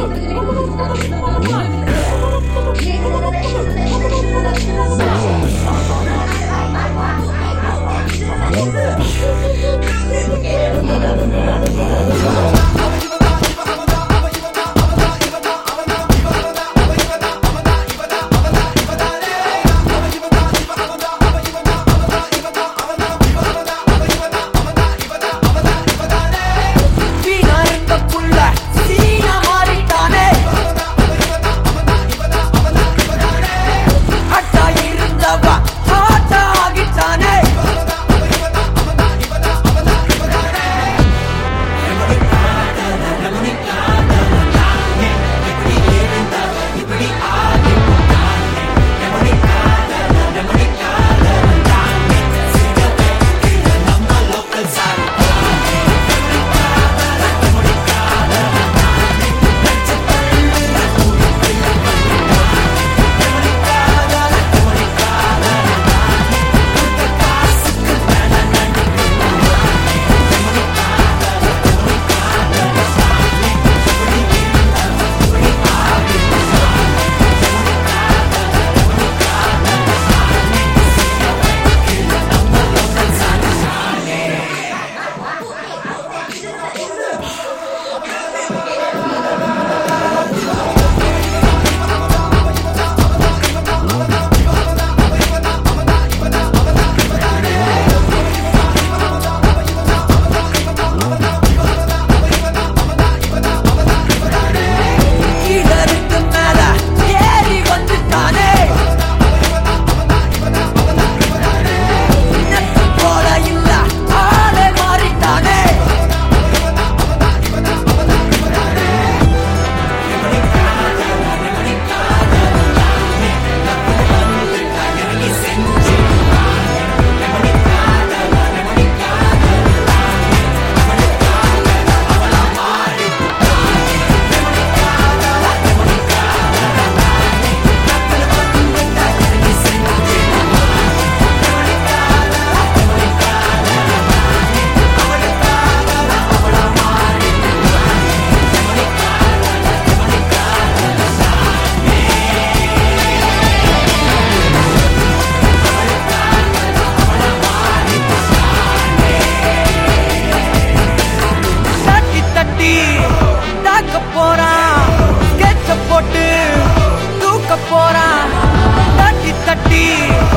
やった! aqui.